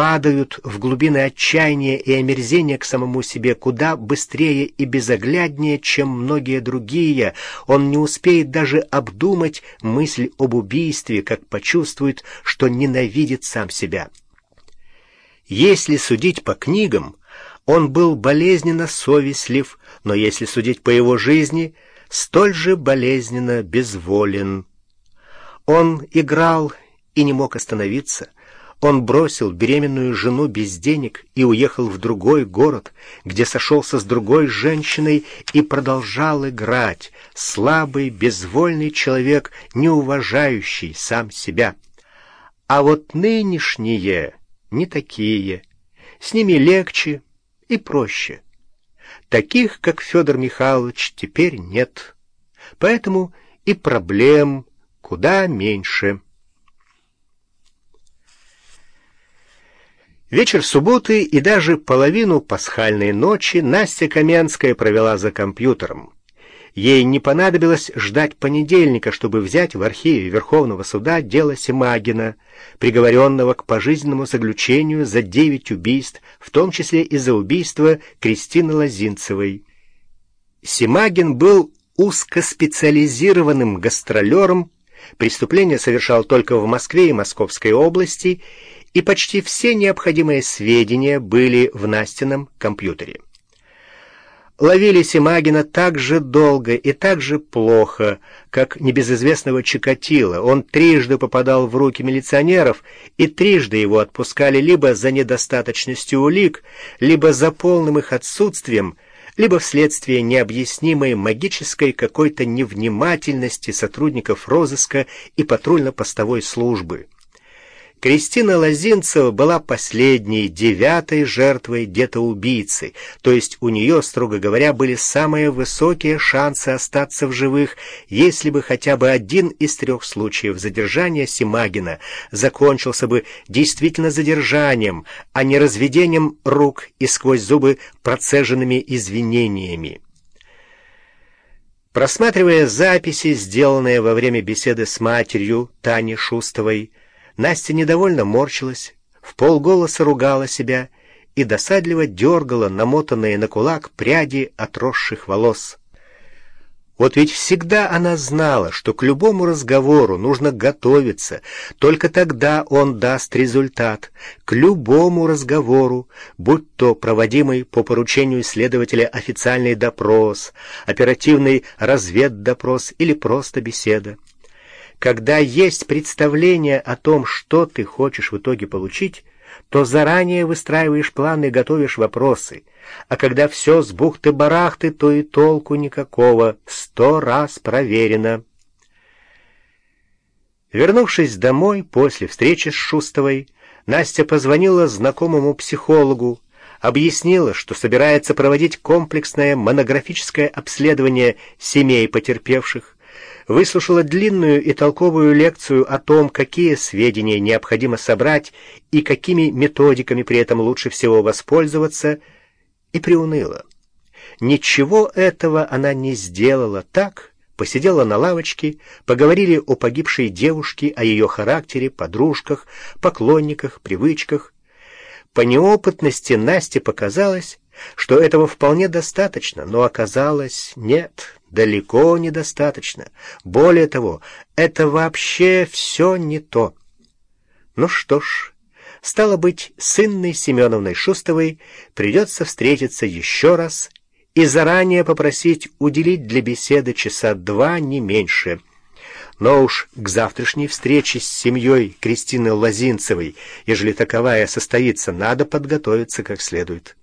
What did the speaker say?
падают в глубины отчаяния и омерзения к самому себе куда быстрее и безогляднее, чем многие другие. Он не успеет даже обдумать мысль об убийстве, как почувствует, что ненавидит сам себя. Если судить по книгам, он был болезненно совестлив, но если судить по его жизни, столь же болезненно безволен. Он играл и не мог остановиться. Он бросил беременную жену без денег и уехал в другой город, где сошелся с другой женщиной и продолжал играть. Слабый, безвольный человек, не уважающий сам себя. А вот нынешние не такие. С ними легче и проще. Таких, как Федор Михайлович, теперь нет. Поэтому и проблем куда меньше. Вечер субботы и даже половину пасхальной ночи Настя Каменская провела за компьютером. Ей не понадобилось ждать понедельника, чтобы взять в архиве Верховного суда дело Семагина, приговоренного к пожизненному заключению за девять убийств, в том числе и за убийство Кристины Лозинцевой. Семагин был узкоспециализированным гастролером, преступление совершал только в Москве и Московской области, и почти все необходимые сведения были в Настином компьютере ловили Семагина так же долго и так же плохо, как небезызвестного Чикатила. Он трижды попадал в руки милиционеров, и трижды его отпускали либо за недостаточностью улик, либо за полным их отсутствием, либо вследствие необъяснимой магической какой-то невнимательности сотрудников розыска и патрульно-постовой службы. Кристина Лозинцева была последней, девятой жертвой детоубийцы, то есть у нее, строго говоря, были самые высокие шансы остаться в живых, если бы хотя бы один из трех случаев задержания Симагина закончился бы действительно задержанием, а не разведением рук и сквозь зубы процеженными извинениями. Просматривая записи, сделанные во время беседы с матерью Тани Шустовой, Настя недовольно морщилась, в полголоса ругала себя и досадливо дергала намотанные на кулак пряди отросших волос. Вот ведь всегда она знала, что к любому разговору нужно готовиться, только тогда он даст результат. К любому разговору, будь то проводимый по поручению следователя официальный допрос, оперативный разведдопрос или просто беседа. Когда есть представление о том, что ты хочешь в итоге получить, то заранее выстраиваешь планы готовишь вопросы. А когда все с бухты-барахты, то и толку никакого, сто раз проверено. Вернувшись домой после встречи с Шустовой, Настя позвонила знакомому психологу, объяснила, что собирается проводить комплексное монографическое обследование семей потерпевших, выслушала длинную и толковую лекцию о том, какие сведения необходимо собрать и какими методиками при этом лучше всего воспользоваться, и приуныла. Ничего этого она не сделала так, посидела на лавочке, поговорили о погибшей девушке, о ее характере, подружках, поклонниках, привычках. По неопытности Насте показалось, что этого вполне достаточно, но оказалось нет, далеко недостаточно. Более того, это вообще все не то. Ну что ж, стало быть, с Инной Семеновной Шустовой придется встретиться еще раз и заранее попросить уделить для беседы часа два, не меньше. Но уж к завтрашней встрече с семьей Кристины Лозинцевой, ежели таковая состоится, надо подготовиться как следует.